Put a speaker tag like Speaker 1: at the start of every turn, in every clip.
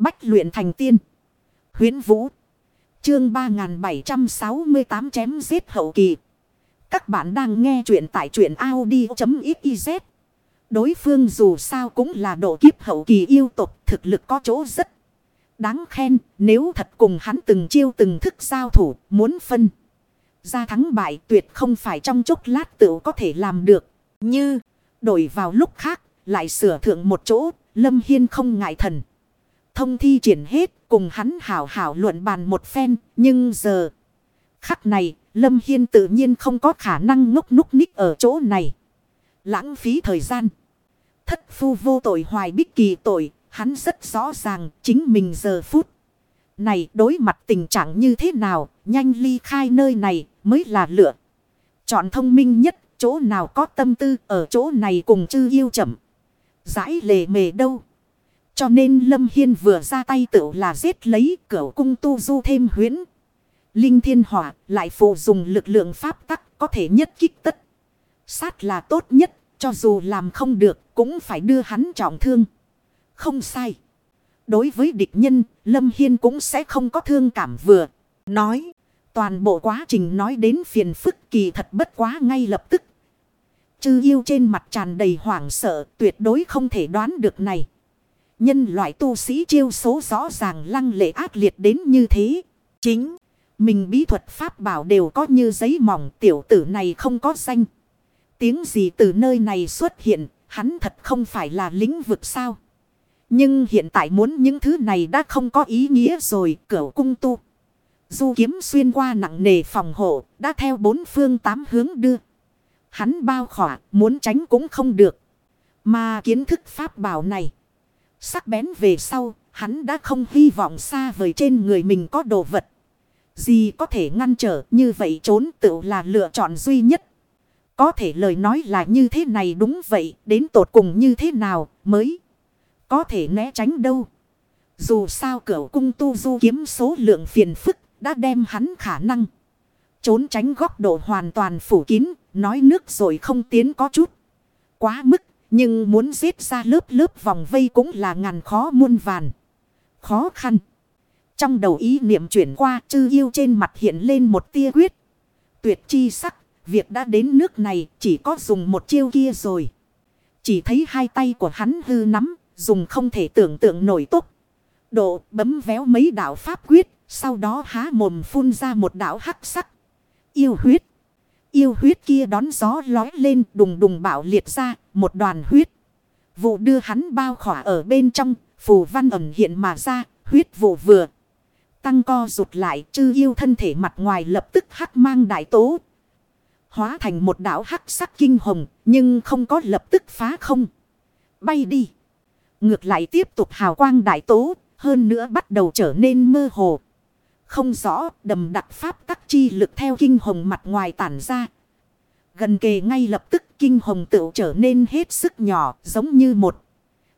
Speaker 1: Bách luyện thành tiên. huyễn Vũ. Chương 3768 chém giết hậu kỳ. Các bạn đang nghe truyện tại truyện Audi.xyz. Đối phương dù sao cũng là độ kiếp hậu kỳ yêu tục thực lực có chỗ rất đáng khen. Nếu thật cùng hắn từng chiêu từng thức giao thủ, muốn phân. Ra thắng bại tuyệt không phải trong chốc lát tự có thể làm được. Như đổi vào lúc khác, lại sửa thượng một chỗ, Lâm Hiên không ngại thần. Thông thi triển hết, cùng hắn hảo hảo luận bàn một phen. Nhưng giờ, khắc này, Lâm Hiên tự nhiên không có khả năng ngốc núc ních ở chỗ này. Lãng phí thời gian. Thất phu vô tội hoài bích kỳ tội. Hắn rất rõ ràng chính mình giờ phút. Này, đối mặt tình trạng như thế nào. Nhanh ly khai nơi này mới là lựa. Chọn thông minh nhất. Chỗ nào có tâm tư ở chỗ này cùng chư yêu chậm. Giải lề mề đâu. Cho nên Lâm Hiên vừa ra tay tự là giết lấy cửa cung tu du thêm huyễn Linh thiên hỏa lại phụ dùng lực lượng pháp tắc có thể nhất kích tất. Sát là tốt nhất, cho dù làm không được cũng phải đưa hắn trọng thương. Không sai. Đối với địch nhân, Lâm Hiên cũng sẽ không có thương cảm vừa. Nói, toàn bộ quá trình nói đến phiền phức kỳ thật bất quá ngay lập tức. Chư yêu trên mặt tràn đầy hoảng sợ tuyệt đối không thể đoán được này. Nhân loại tu sĩ chiêu số rõ ràng lăng lệ ác liệt đến như thế. Chính, mình bí thuật pháp bảo đều có như giấy mỏng tiểu tử này không có danh. Tiếng gì từ nơi này xuất hiện, hắn thật không phải là lĩnh vực sao. Nhưng hiện tại muốn những thứ này đã không có ý nghĩa rồi, cửu cung tu. Du kiếm xuyên qua nặng nề phòng hộ, đã theo bốn phương tám hướng đưa. Hắn bao khỏa, muốn tránh cũng không được. Mà kiến thức pháp bảo này. Sắc bén về sau, hắn đã không hy vọng xa vời trên người mình có đồ vật. Gì có thể ngăn trở như vậy trốn tự là lựa chọn duy nhất. Có thể lời nói là như thế này đúng vậy, đến tột cùng như thế nào mới có thể né tránh đâu. Dù sao cửa cung tu du kiếm số lượng phiền phức đã đem hắn khả năng. Trốn tránh góc độ hoàn toàn phủ kín, nói nước rồi không tiến có chút. Quá mức, nhưng muốn giết ra lớp lớp vòng vây cũng là ngàn khó muôn vàn. Khó khăn. Trong đầu ý niệm chuyển qua chư yêu trên mặt hiện lên một tia quyết. Tuyệt chi sắc, việc đã đến nước này chỉ có dùng một chiêu kia rồi. Chỉ thấy hai tay của hắn hư nắm, dùng không thể tưởng tượng nổi tốt Độ bấm véo mấy đạo pháp quyết, sau đó há mồm phun ra một đạo hắc sắc. Yêu huyết. Yêu huyết kia đón gió lói lên đùng đùng bạo liệt ra một đoàn huyết. Vụ đưa hắn bao khỏa ở bên trong, phù văn ẩn hiện mà ra, huyết vụ vừa. Tăng co rụt lại chư yêu thân thể mặt ngoài lập tức hắc mang đại tố. Hóa thành một đảo hắc sắc kinh hồng, nhưng không có lập tức phá không. Bay đi. Ngược lại tiếp tục hào quang đại tố, hơn nữa bắt đầu trở nên mơ hồ. Không rõ đầm đặc pháp chi lực theo kinh hồng mặt ngoài tản ra. Gần kề ngay lập tức kinh hồng tựu trở nên hết sức nhỏ, giống như một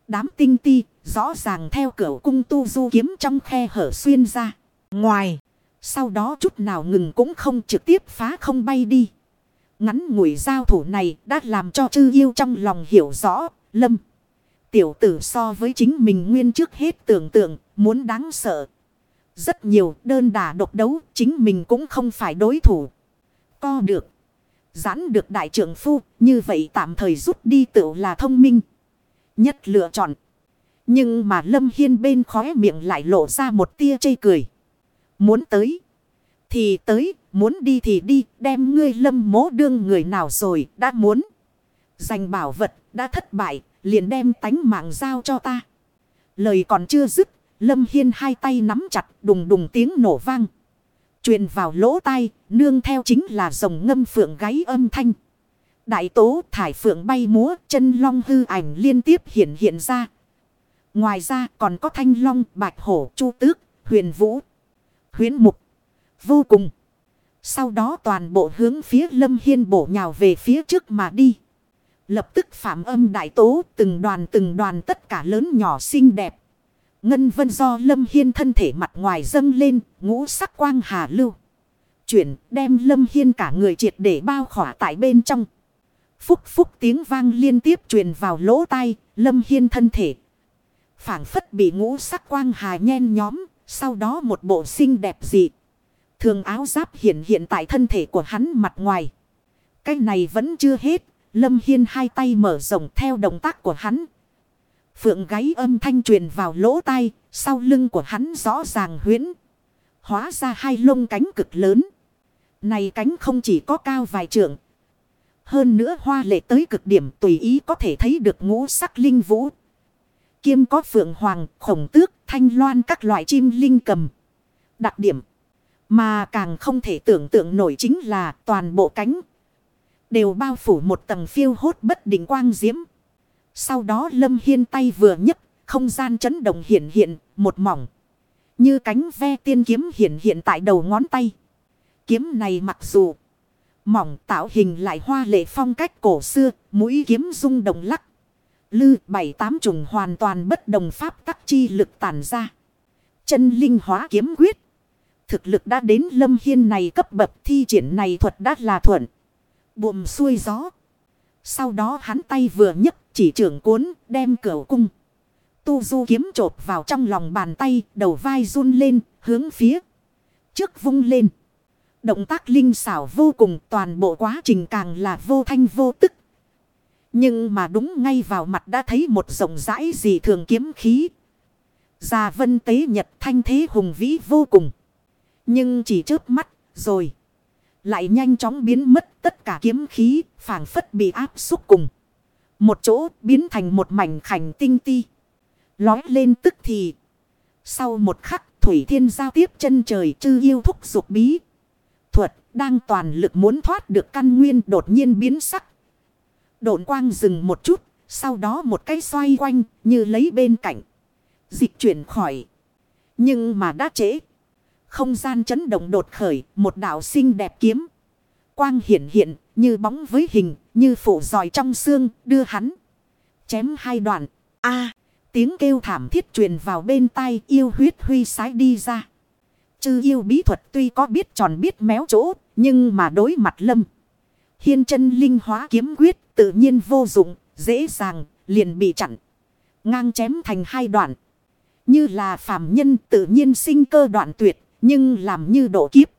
Speaker 1: đám tinh ti. Rõ ràng theo cửa cung tu du kiếm trong khe hở xuyên ra. Ngoài. Sau đó chút nào ngừng cũng không trực tiếp phá không bay đi. Ngắn ngủi giao thủ này đã làm cho chư yêu trong lòng hiểu rõ. Lâm. Tiểu tử so với chính mình nguyên trước hết tưởng tượng. Muốn đáng sợ. Rất nhiều đơn đà độc đấu, chính mình cũng không phải đối thủ. Co được. Giãn được đại trưởng phu, như vậy tạm thời rút đi tự là thông minh. Nhất lựa chọn. Nhưng mà Lâm Hiên bên khóe miệng lại lộ ra một tia chây cười. Muốn tới. Thì tới. Muốn đi thì đi. Đem ngươi lâm mố đương người nào rồi. Đã muốn. Giành bảo vật. Đã thất bại. Liền đem tánh mạng giao cho ta. Lời còn chưa dứt. Lâm Hiên hai tay nắm chặt đùng đùng tiếng nổ vang. truyền vào lỗ tai, nương theo chính là rồng ngâm phượng gáy âm thanh. Đại tố thải phượng bay múa, chân long hư ảnh liên tiếp hiện hiện ra. Ngoài ra còn có thanh long, bạch hổ, chu tước, huyền vũ, huyến mục. Vô cùng. Sau đó toàn bộ hướng phía lâm hiên bổ nhào về phía trước mà đi. Lập tức phạm âm đại tố từng đoàn từng đoàn tất cả lớn nhỏ xinh đẹp. Ngân vân do lâm hiên thân thể mặt ngoài dâng lên, ngũ sắc quang hà lưu. Chuyển đem lâm hiên cả người triệt để bao khỏa tại bên trong. Phúc phúc tiếng vang liên tiếp truyền vào lỗ tai, lâm hiên thân thể. phảng phất bị ngũ sắc quang hà nhen nhóm. Sau đó một bộ xinh đẹp dị. Thường áo giáp hiện hiện tại thân thể của hắn mặt ngoài. Cái này vẫn chưa hết. Lâm Hiên hai tay mở rộng theo động tác của hắn. Phượng gáy âm thanh truyền vào lỗ tai. Sau lưng của hắn rõ ràng huyễn. Hóa ra hai lông cánh cực lớn. Này cánh không chỉ có cao vài trượng. Hơn nữa hoa lệ tới cực điểm tùy ý có thể thấy được ngũ sắc linh vũ. Kiêm có phượng hoàng, khổng tước, thanh loan các loại chim linh cầm. Đặc điểm. Mà càng không thể tưởng tượng nổi chính là toàn bộ cánh. Đều bao phủ một tầng phiêu hốt bất định quang diễm. Sau đó lâm hiên tay vừa nhấc không gian chấn động hiện hiện, một mỏng. Như cánh ve tiên kiếm hiện hiện tại đầu ngón tay. Kiếm này mặc dù mỏng tạo hình lại hoa lệ phong cách cổ xưa, mũi kiếm rung động lắc. Lư bảy tám trùng hoàn toàn bất đồng pháp tắc chi lực tản ra. Chân linh hóa kiếm quyết. Thực lực đã đến lâm hiên này cấp bậc thi triển này thuật đắt là thuận. Buồm xuôi gió. Sau đó hắn tay vừa nhấc chỉ trưởng cuốn đem cửa cung. Tu du kiếm trộp vào trong lòng bàn tay, đầu vai run lên, hướng phía trước vung lên. Động tác linh xảo vô cùng, toàn bộ quá trình càng là vô thanh vô tức. Nhưng mà đúng ngay vào mặt đã thấy một rộng rãi gì thường kiếm khí. Già vân tế nhật thanh thế hùng vĩ vô cùng. Nhưng chỉ chớp mắt, rồi. Lại nhanh chóng biến mất tất cả kiếm khí, phảng phất bị áp xúc cùng. Một chỗ biến thành một mảnh khảnh tinh ti. Lói lên tức thì. Sau một khắc, Thủy Thiên giao tiếp chân trời chư yêu thúc dục bí. Thuật đang toàn lực muốn thoát được căn nguyên đột nhiên biến sắc. Độn quang dừng một chút. Sau đó một cái xoay quanh như lấy bên cạnh. Dịch chuyển khỏi. Nhưng mà đã trễ. Không gian chấn động đột khởi. Một đạo xinh đẹp kiếm. Quang hiện hiện như bóng với hình. Như phủ giỏi trong xương đưa hắn. Chém hai đoạn. a Tiếng kêu thảm thiết truyền vào bên tai yêu huyết huy sái đi ra. Chư yêu bí thuật tuy có biết tròn biết méo chỗ, nhưng mà đối mặt lâm. Hiên chân linh hóa kiếm quyết tự nhiên vô dụng, dễ dàng, liền bị chặn. Ngang chém thành hai đoạn. Như là phàm nhân tự nhiên sinh cơ đoạn tuyệt, nhưng làm như độ kiếp.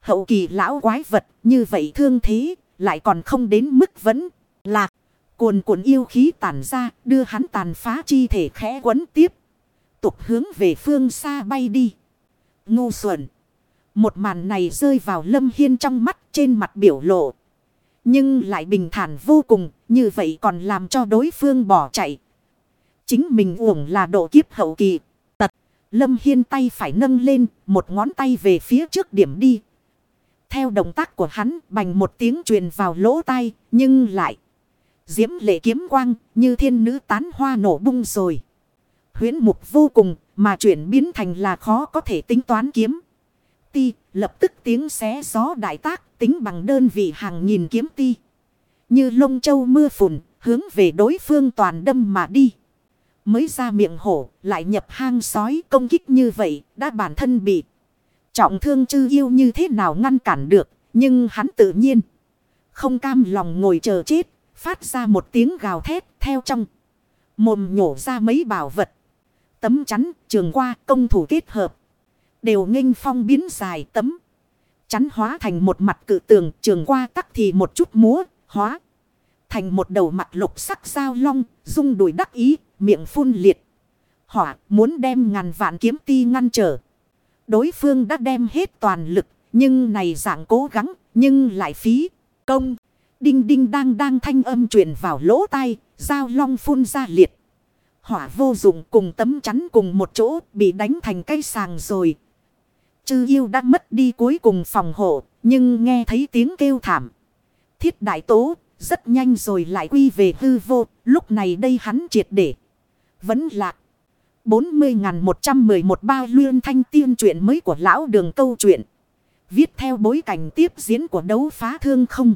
Speaker 1: Hậu kỳ lão quái vật như vậy thương thế, lại còn không đến mức vẫn lạc. Cuồn cuộn yêu khí tản ra, đưa hắn tàn phá chi thể khẽ quấn tiếp. Tục hướng về phương xa bay đi. Ngu xuẩn. Một màn này rơi vào lâm hiên trong mắt trên mặt biểu lộ. Nhưng lại bình thản vô cùng, như vậy còn làm cho đối phương bỏ chạy. Chính mình uổng là độ kiếp hậu kỳ. Tật, lâm hiên tay phải nâng lên, một ngón tay về phía trước điểm đi. Theo động tác của hắn, bành một tiếng truyền vào lỗ tai, nhưng lại. Diễm lệ kiếm quang như thiên nữ tán hoa nổ bung rồi. Huyến mục vô cùng mà chuyển biến thành là khó có thể tính toán kiếm. Ti lập tức tiếng xé gió đại tác tính bằng đơn vị hàng nghìn kiếm ti. Như lông châu mưa phùn hướng về đối phương toàn đâm mà đi. Mới ra miệng hổ lại nhập hang sói công kích như vậy đã bản thân bị. Trọng thương chư yêu như thế nào ngăn cản được nhưng hắn tự nhiên. Không cam lòng ngồi chờ chết Phát ra một tiếng gào thét theo trong. Mồm nhổ ra mấy bảo vật. Tấm chắn, trường qua, công thủ kết hợp. Đều nghênh phong biến dài tấm. Chắn hóa thành một mặt cự tường, trường qua tắc thì một chút múa, hóa. Thành một đầu mặt lục sắc sao long, dung đùi đắc ý, miệng phun liệt. Hỏa muốn đem ngàn vạn kiếm ti ngăn trở. Đối phương đã đem hết toàn lực, nhưng này dạng cố gắng, nhưng lại phí, công. Đinh đinh đang đang thanh âm truyền vào lỗ tai, dao long phun ra liệt. Hỏa vô dụng cùng tấm chắn cùng một chỗ bị đánh thành cây sàng rồi. Chư yêu đã mất đi cuối cùng phòng hộ, nhưng nghe thấy tiếng kêu thảm. Thiết đại tố, rất nhanh rồi lại quy về hư vô, lúc này đây hắn triệt để. Vẫn lạc. 40.111 bao luyên thanh tiên truyện mới của lão đường câu chuyện. Viết theo bối cảnh tiếp diễn của đấu phá thương không.